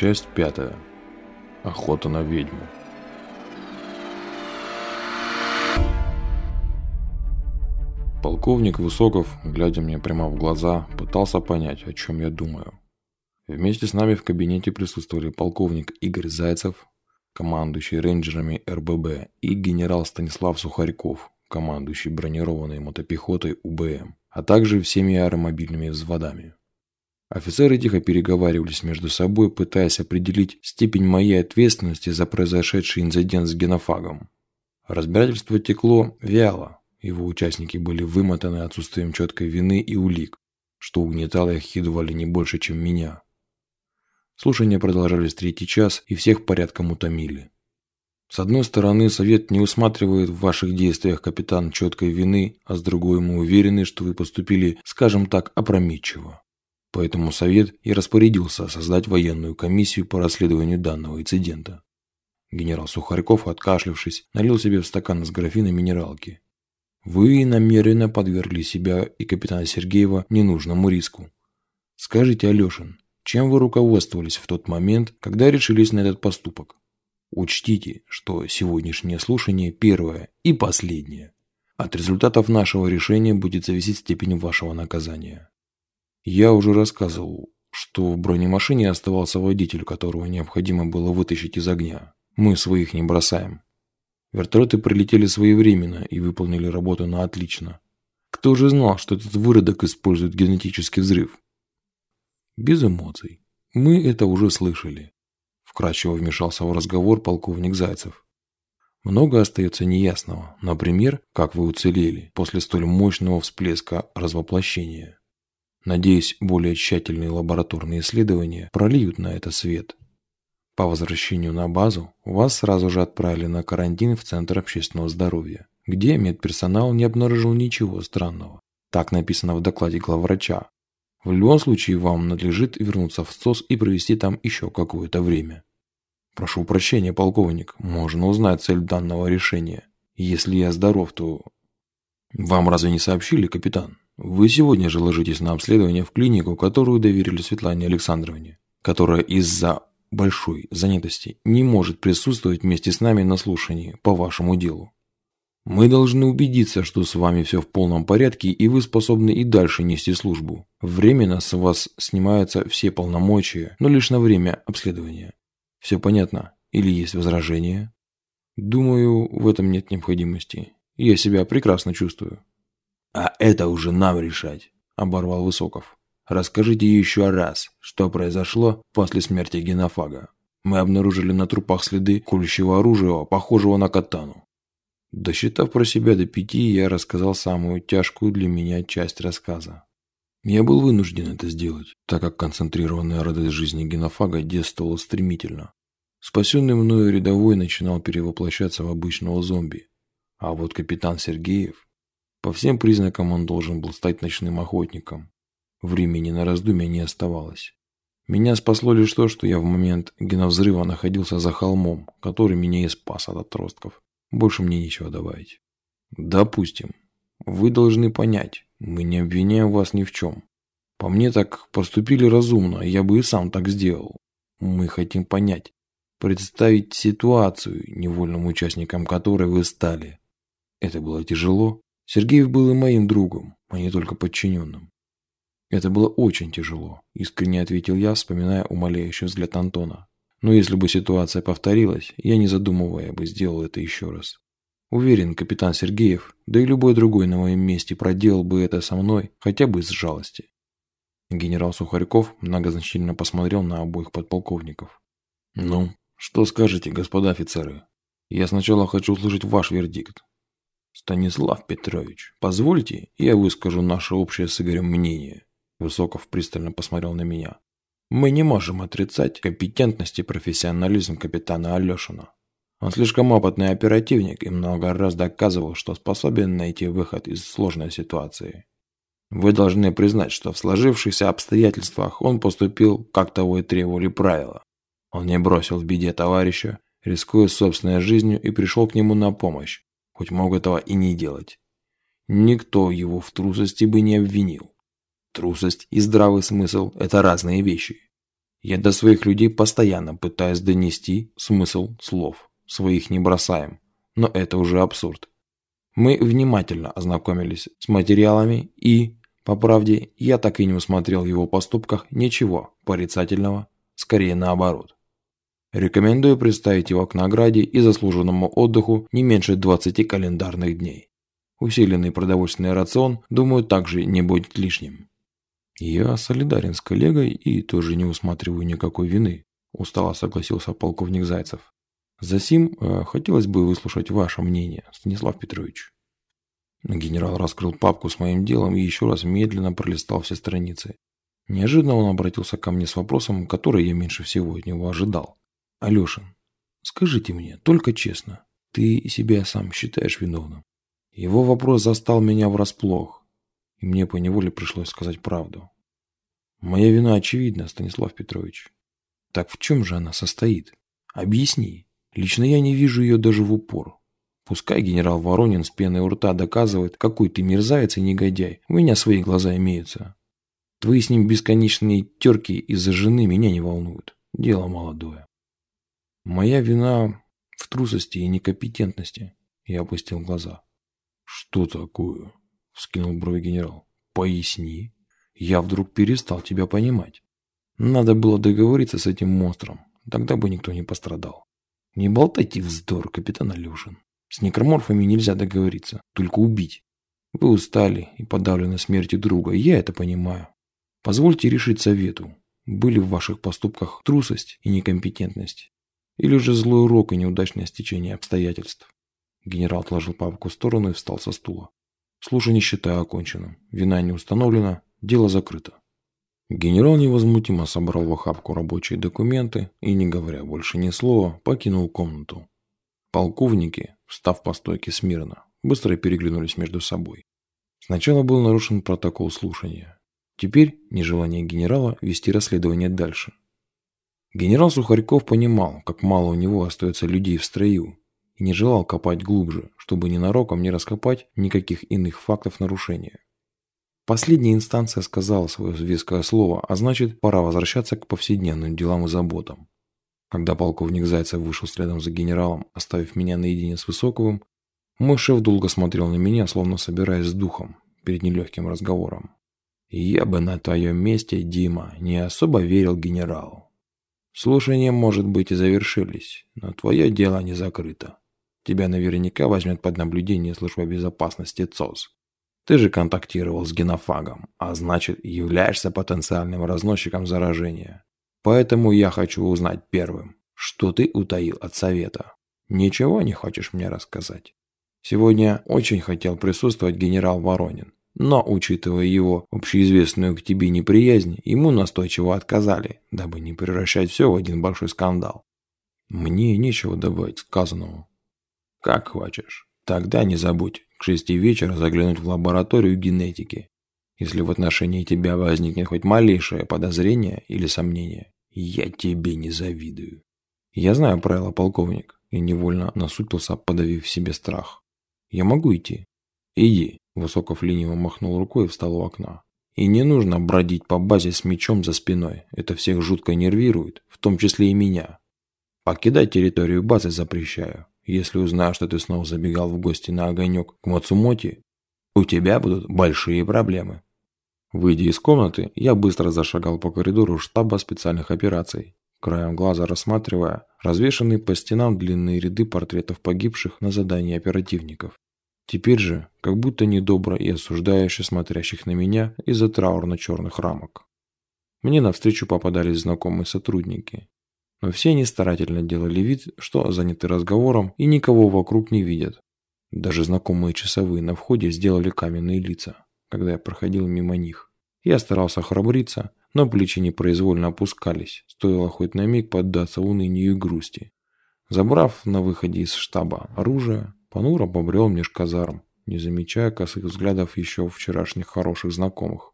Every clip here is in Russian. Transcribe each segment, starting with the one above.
Часть пятая. Охота на ведьму. Полковник Высоков, глядя мне прямо в глаза, пытался понять, о чем я думаю. Вместе с нами в кабинете присутствовали полковник Игорь Зайцев, командующий рейнджерами РББ, и генерал Станислав Сухарьков, командующий бронированной мотопехотой УБМ, а также всеми аэромобильными взводами. Офицеры тихо переговаривались между собой, пытаясь определить степень моей ответственности за произошедший инцидент с генофагом. Разбирательство текло вяло, его участники были вымотаны отсутствием четкой вины и улик, что угнетало их едва ли не больше, чем меня. Слушания продолжались третий час и всех порядком утомили. С одной стороны, совет не усматривает в ваших действиях, капитан, четкой вины, а с другой мы уверены, что вы поступили, скажем так, опрометчиво. Поэтому Совет и распорядился создать военную комиссию по расследованию данного инцидента. Генерал Сухарьков, откашлявшись, налил себе в стакан с графина минералки. Вы намеренно подвергли себя и капитана Сергеева ненужному риску. Скажите, Алешин, чем вы руководствовались в тот момент, когда решились на этот поступок? Учтите, что сегодняшнее слушание первое и последнее. От результатов нашего решения будет зависеть степень вашего наказания. Я уже рассказывал, что в бронемашине оставался водитель, которого необходимо было вытащить из огня. Мы своих не бросаем. Вертолеты прилетели своевременно и выполнили работу на отлично. Кто же знал, что этот выродок использует генетический взрыв? Без эмоций. Мы это уже слышали. Вкратчиво вмешался в разговор полковник Зайцев. Много остается неясного. Например, как вы уцелели после столь мощного всплеска развоплощения. Надеюсь, более тщательные лабораторные исследования прольют на это свет. По возвращению на базу вас сразу же отправили на карантин в Центр общественного здоровья, где медперсонал не обнаружил ничего странного. Так написано в докладе главврача. В любом случае вам надлежит вернуться в СОС и провести там еще какое-то время. Прошу прощения, полковник, можно узнать цель данного решения. Если я здоров, то... Вам разве не сообщили, капитан? Вы сегодня же ложитесь на обследование в клинику, которую доверили Светлане Александровне, которая из-за большой занятости не может присутствовать вместе с нами на слушании по вашему делу. Мы должны убедиться, что с вами все в полном порядке и вы способны и дальше нести службу. Временно с вас снимаются все полномочия, но лишь на время обследования. Все понятно? Или есть возражения? Думаю, в этом нет необходимости. Я себя прекрасно чувствую. «А это уже нам решать», – оборвал Высоков. «Расскажите еще раз, что произошло после смерти генофага. Мы обнаружили на трупах следы колющего оружия, похожего на катану». Досчитав про себя до пяти, я рассказал самую тяжкую для меня часть рассказа. Я был вынужден это сделать, так как концентрированная радость жизни генофага действовала стремительно. Спасенный мною рядовой начинал перевоплощаться в обычного зомби. А вот капитан Сергеев по всем признакам он должен был стать ночным охотником. Времени на раздумья не оставалось. Меня спасло лишь то, что я в момент геновзрыва находился за холмом, который меня и спас от отростков. Больше мне нечего добавить. Допустим. Вы должны понять, мы не обвиняем вас ни в чем. По мне так поступили разумно, я бы и сам так сделал. Мы хотим понять, представить ситуацию, невольным участником которой вы стали. Это было тяжело, Сергеев был и моим другом, а не только подчиненным. Это было очень тяжело, искренне ответил я, вспоминая умоляющий взгляд Антона. Но если бы ситуация повторилась, я не задумывая бы сделал это еще раз. Уверен, капитан Сергеев, да и любой другой на моем месте проделал бы это со мной, хотя бы из жалости. Генерал Сухарьков многозначительно посмотрел на обоих подполковников. «Ну, что скажете, господа офицеры? Я сначала хочу услышать ваш вердикт. Станислав Петрович, позвольте, я выскажу наше общее с Игорем мнение. Высоков пристально посмотрел на меня. Мы не можем отрицать компетентность и профессионализм капитана Алешина. Он слишком опытный оперативник и много раз доказывал, что способен найти выход из сложной ситуации. Вы должны признать, что в сложившихся обстоятельствах он поступил, как того и требовали правила. Он не бросил в беде товарища, рискуя собственной жизнью и пришел к нему на помощь, хоть мог этого и не делать. Никто его в трусости бы не обвинил. Трусость и здравый смысл – это разные вещи. Я до своих людей постоянно пытаюсь донести смысл слов. Своих не бросаем. Но это уже абсурд. Мы внимательно ознакомились с материалами и, по правде, я так и не усмотрел в его поступках ничего порицательного, скорее наоборот. Рекомендую представить его к награде и заслуженному отдыху не меньше 20 календарных дней. Усиленный продовольственный рацион, думаю, также не будет лишним. Я солидарен с коллегой и тоже не усматриваю никакой вины, устало согласился полковник Зайцев. Засим, э, хотелось бы выслушать ваше мнение, Станислав Петрович. Генерал раскрыл папку с моим делом и еще раз медленно пролистал все страницы. Неожиданно он обратился ко мне с вопросом, который я меньше всего от него ожидал. Алешин, скажите мне, только честно, ты себя сам считаешь виновным? Его вопрос застал меня врасплох, и мне поневоле пришлось сказать правду. Моя вина очевидна, Станислав Петрович. Так в чем же она состоит? Объясни. Лично я не вижу ее даже в упор. Пускай генерал Воронин с пеной у рта доказывает, какой ты мерзавец и негодяй. У меня свои глаза имеются. Твои с ним бесконечные терки из-за жены меня не волнуют. Дело молодое. Моя вина в трусости и некомпетентности. Я опустил глаза. Что такое? Вскинул брови генерал. Поясни. Я вдруг перестал тебя понимать. Надо было договориться с этим монстром. Тогда бы никто не пострадал. Не болтайте вздор, капитан Алешин. С некроморфами нельзя договориться, только убить. Вы устали и подавлены смертью друга, я это понимаю. Позвольте решить совету. Были в ваших поступках трусость и некомпетентность? Или же злой урок и неудачное стечение обстоятельств. Генерал отложил папку в сторону и встал со стула. Слушание считаю оконченным. Вина не установлена, дело закрыто. Генерал невозмутимо собрал в охапку рабочие документы и, не говоря больше ни слова, покинул комнату. Полковники, встав по стойке смирно, быстро переглянулись между собой. Сначала был нарушен протокол слушания. Теперь нежелание генерала вести расследование дальше. Генерал Сухарьков понимал, как мало у него остается людей в строю, и не желал копать глубже, чтобы ненароком не раскопать никаких иных фактов нарушения. Последняя инстанция сказала свое веское слово, а значит, пора возвращаться к повседневным делам и заботам. Когда полковник Зайцев вышел следом за генералом, оставив меня наедине с Высоковым, мой шеф долго смотрел на меня, словно собираясь с духом перед нелегким разговором. «Я бы на твоем месте, Дима, не особо верил генералу. Слушания, может быть, и завершились, но твое дело не закрыто. Тебя наверняка возьмет под наблюдение служба безопасности ЦОС. Ты же контактировал с генофагом, а значит, являешься потенциальным разносчиком заражения. Поэтому я хочу узнать первым, что ты утаил от совета. Ничего не хочешь мне рассказать? Сегодня очень хотел присутствовать генерал Воронин. Но, учитывая его общеизвестную к тебе неприязнь, ему настойчиво отказали, дабы не превращать все в один большой скандал. Мне нечего добавить сказанному. Как хочешь. Тогда не забудь к шести вечера заглянуть в лабораторию генетики. Если в отношении тебя возникнет хоть малейшее подозрение или сомнение, я тебе не завидую. Я знаю правила, полковник, и невольно насупился, подавив в себе страх. Я могу идти? Иди. Высоков лениво махнул рукой и встал у окна. И не нужно бродить по базе с мечом за спиной. Это всех жутко нервирует, в том числе и меня. Покидать территорию базы запрещаю. Если узнаю, что ты снова забегал в гости на огонек к Мацумоти, у тебя будут большие проблемы. Выйдя из комнаты, я быстро зашагал по коридору штаба специальных операций, краем глаза рассматривая развешанные по стенам длинные ряды портретов погибших на задании оперативников. Теперь же, как будто недобро и осуждающе смотрящих на меня из-за траурно-черных рамок. Мне навстречу попадались знакомые сотрудники. Но все они старательно делали вид, что заняты разговором и никого вокруг не видят. Даже знакомые часовые на входе сделали каменные лица, когда я проходил мимо них. Я старался храбриться, но плечи непроизвольно опускались, стоило хоть на миг поддаться унынию и грусти. Забрав на выходе из штаба оружие, Понуро побрел меж казарм, не замечая косых взглядов еще вчерашних хороших знакомых.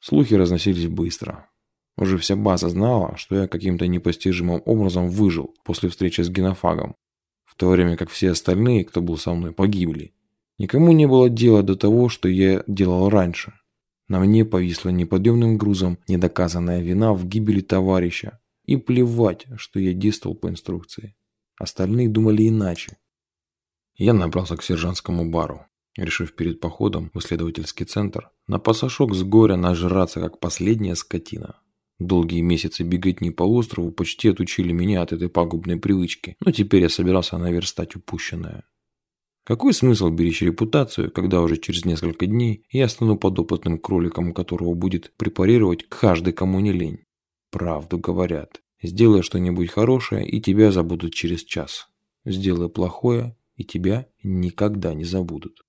Слухи разносились быстро. Уже вся база знала, что я каким-то непостижимым образом выжил после встречи с генофагом, в то время как все остальные, кто был со мной, погибли. Никому не было дела до того, что я делал раньше. На мне повисла неподъемным грузом недоказанная вина в гибели товарища. И плевать, что я действовал по инструкции. Остальные думали иначе. Я набрался к сержантскому бару, решив перед походом в исследовательский центр на пасашок с горя нажраться, как последняя скотина. Долгие месяцы беготни по острову почти отучили меня от этой пагубной привычки, но теперь я собирался наверстать упущенное. Какой смысл беречь репутацию, когда уже через несколько дней я стану подопытным кроликом, которого будет препарировать каждый, кому не лень? Правду говорят. Сделай что-нибудь хорошее, и тебя забудут через час. Сделай плохое, и тебя никогда не забудут.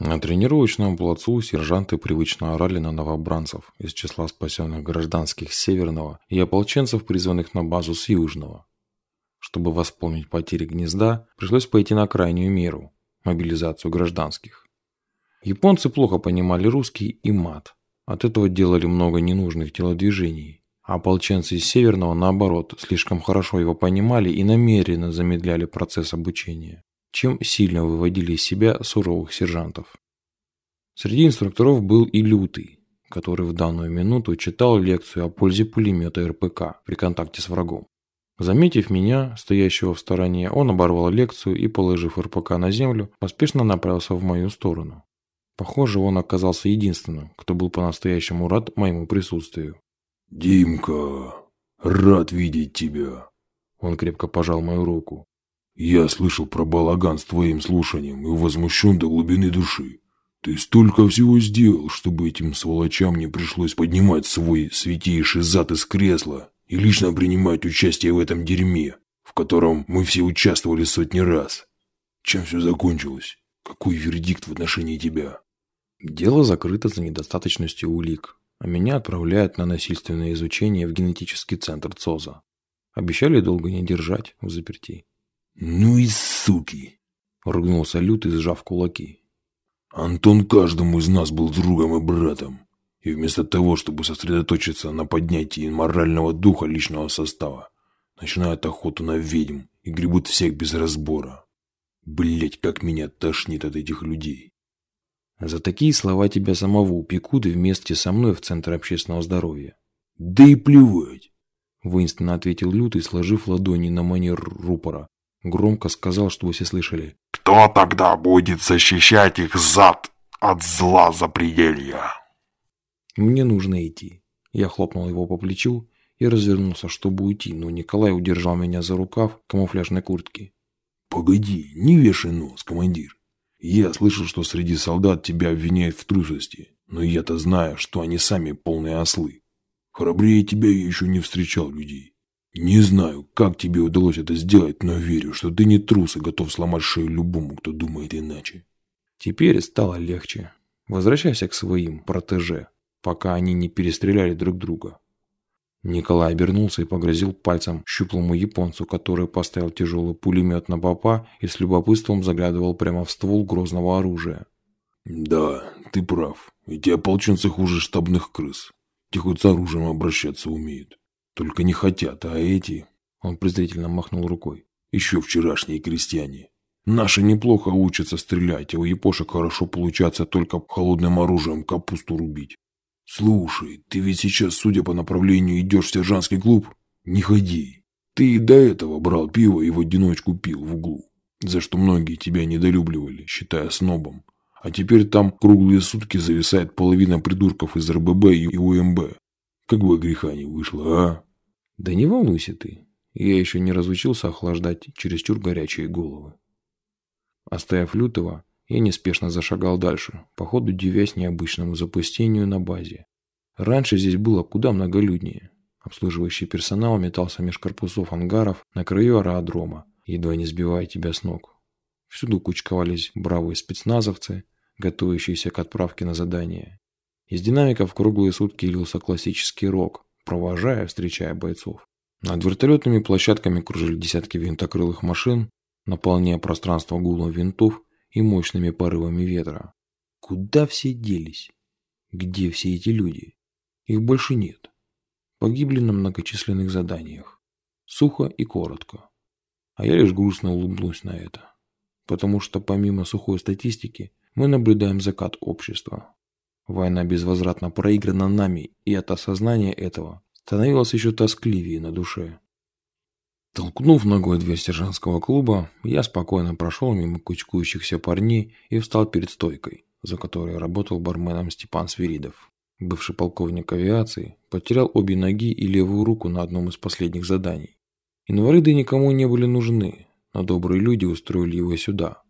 На тренировочном плацу сержанты привычно орали на новобранцев из числа спасенных гражданских Северного и ополченцев, призванных на базу с Южного. Чтобы восполнить потери гнезда, пришлось пойти на крайнюю меру – мобилизацию гражданских. Японцы плохо понимали русский и мат. От этого делали много ненужных телодвижений. А ополченцы из Северного, наоборот, слишком хорошо его понимали и намеренно замедляли процесс обучения, чем сильно выводили из себя суровых сержантов. Среди инструкторов был и Лютый, который в данную минуту читал лекцию о пользе пулемета РПК при контакте с врагом. Заметив меня, стоящего в стороне, он оборвал лекцию и, положив РПК на землю, поспешно направился в мою сторону. Похоже, он оказался единственным, кто был по-настоящему рад моему присутствию. «Димка, рад видеть тебя!» Он крепко пожал мою руку. «Я слышал про балаган с твоим слушанием и возмущен до глубины души. Ты столько всего сделал, чтобы этим сволочам не пришлось поднимать свой святейший зад из кресла и лично принимать участие в этом дерьме, в котором мы все участвовали сотни раз. Чем все закончилось? Какой вердикт в отношении тебя? Дело закрыто за недостаточностью улик, а меня отправляют на насильственное изучение в генетический центр ЦОЗа. Обещали долго не держать в заперти. Ну и суки! Ругнулся Лютый, сжав кулаки. Антон каждому из нас был другом и братом. И вместо того, чтобы сосредоточиться на поднятии морального духа личного состава, начинают охоту на ведьм и гребут всех без разбора. Блять, как меня тошнит от этих людей. За такие слова тебя самого упекут вместе со мной в Центр общественного здоровья. Да и плевать. Воинственно ответил Лютый, сложив ладони на манер рупора. Громко сказал, чтобы все слышали. Кто тогда будет защищать их зад от зла запределья? Мне нужно идти. Я хлопнул его по плечу и развернулся, чтобы уйти, но Николай удержал меня за рукав камуфляжной куртки. «Погоди, не вешай нос, командир. Я слышал, что среди солдат тебя обвиняют в трусости, но я-то знаю, что они сами полные ослы. Храбрее тебя я еще не встречал людей. Не знаю, как тебе удалось это сделать, но верю, что ты не трус и готов сломать шею любому, кто думает иначе». Теперь стало легче. Возвращайся к своим протеже пока они не перестреляли друг друга. Николай обернулся и погрозил пальцем щуплому японцу, который поставил тяжелый пулемет на попа и с любопытством заглядывал прямо в ствол грозного оружия. «Да, ты прав. Эти ополченцы хуже штабных крыс. Те хоть с оружием обращаться умеют. Только не хотят, а эти...» Он презрительно махнул рукой. «Еще вчерашние крестьяне. Наши неплохо учатся стрелять, а у япошек хорошо получается только холодным оружием капусту рубить. «Слушай, ты ведь сейчас, судя по направлению, идешь в сержантский клуб? Не ходи. Ты и до этого брал пиво и в одиночку пил в углу, за что многие тебя недолюбливали, считая снобом. А теперь там круглые сутки зависает половина придурков из РББ и УМБ. Как бы греха не вышло, а?» «Да не волнуйся ты. Я еще не разучился охлаждать чересчур горячие головы». Оставив Лютого, я неспешно зашагал дальше, походу дивясь необычному запустению на базе. Раньше здесь было куда многолюднее. Обслуживающий персонал метался меж корпусов ангаров на краю аэродрома, едва не сбивая тебя с ног. Всюду кучковались бравые спецназовцы, готовящиеся к отправке на задание. Из динамиков круглые сутки лился классический рок, провожая, встречая бойцов. Над вертолетными площадками кружили десятки винтокрылых машин, наполняя пространство гулом винтов и мощными порывами ветра. Куда все делись? Где все эти люди? Их больше нет. Погибли на многочисленных заданиях. Сухо и коротко. А я лишь грустно улыбнусь на это. Потому что помимо сухой статистики, мы наблюдаем закат общества. Война безвозвратно проиграна нами, и от осознания этого становилось еще тоскливее на душе. Толкнув ногой дверь сержантского клуба, я спокойно прошел мимо кучкующихся парней и встал перед стойкой, за которой работал барменом Степан Свиридов. Бывший полковник авиации потерял обе ноги и левую руку на одном из последних заданий. Инвалиды никому не были нужны, но добрые люди устроили его сюда.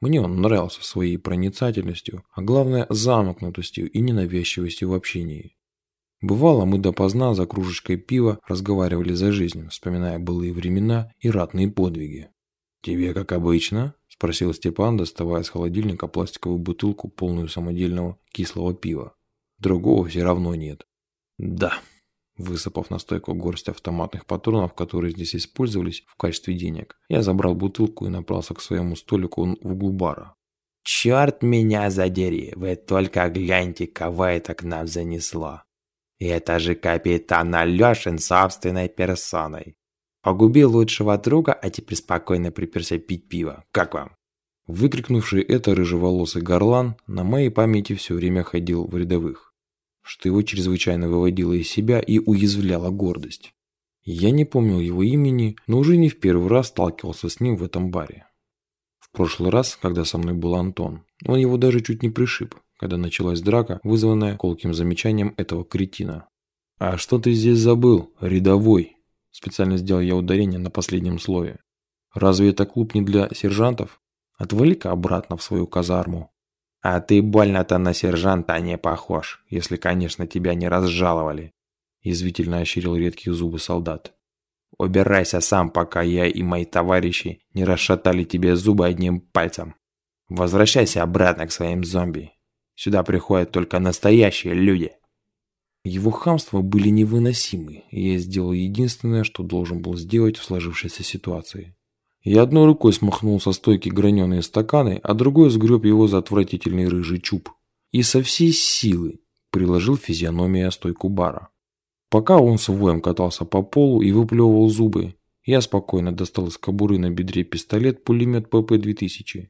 Мне он нравился своей проницательностью, а главное замкнутостью и ненавязчивостью в общении. Бывало, мы допоздна за кружечкой пива разговаривали за жизнь, вспоминая былые времена и ратные подвиги. «Тебе как обычно?» – спросил Степан, доставая из холодильника пластиковую бутылку, полную самодельного кислого пива. Другого все равно нет. «Да», – высыпав на стойку горсть автоматных патронов, которые здесь использовались в качестве денег, я забрал бутылку и направился к своему столику в углу бара. «Черт меня задери, вы только гляньте, кого это к нам занесло!» Это же капитан Алешин собственной персоной. Погубил лучшего друга, а теперь спокойно приперся пить пиво. Как вам? Выкрикнувший это рыжеволосый горлан на моей памяти все время ходил в рядовых, что его чрезвычайно выводило из себя и уязвляло гордость. Я не помнил его имени, но уже не в первый раз сталкивался с ним в этом баре. В прошлый раз, когда со мной был Антон, он его даже чуть не пришиб когда началась драка, вызванная колким замечанием этого кретина. «А что ты здесь забыл, рядовой?» Специально сделал я ударение на последнем слове. «Разве это клуб не для сержантов? Отвали-ка обратно в свою казарму». «А ты больно-то на сержанта не похож, если, конечно, тебя не разжаловали», язвительно ощерил редкие зубы солдат. «Убирайся сам, пока я и мои товарищи не расшатали тебе зубы одним пальцем. Возвращайся обратно к своим зомби Сюда приходят только настоящие люди. Его хамства были невыносимы, и я сделал единственное, что должен был сделать в сложившейся ситуации. Я одной рукой смахнул со стойки граненые стаканы, а другой сгреб его за отвратительный рыжий чуб. И со всей силы приложил физиономию о стойку бара. Пока он с воем катался по полу и выплевывал зубы, я спокойно достал из кобуры на бедре пистолет-пулемет ПП-2000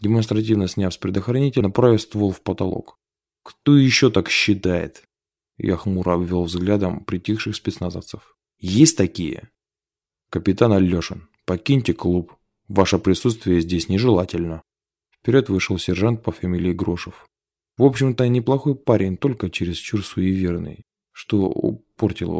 демонстративно сняв с предохранителя, направив ствол в потолок. «Кто еще так считает?» Я хмуро обвел взглядом притихших спецназовцев. «Есть такие?» «Капитан Алешин, покиньте клуб. Ваше присутствие здесь нежелательно». Вперед вышел сержант по фамилии Грошев. В общем-то, неплохой парень, только чересчур суеверный, что портило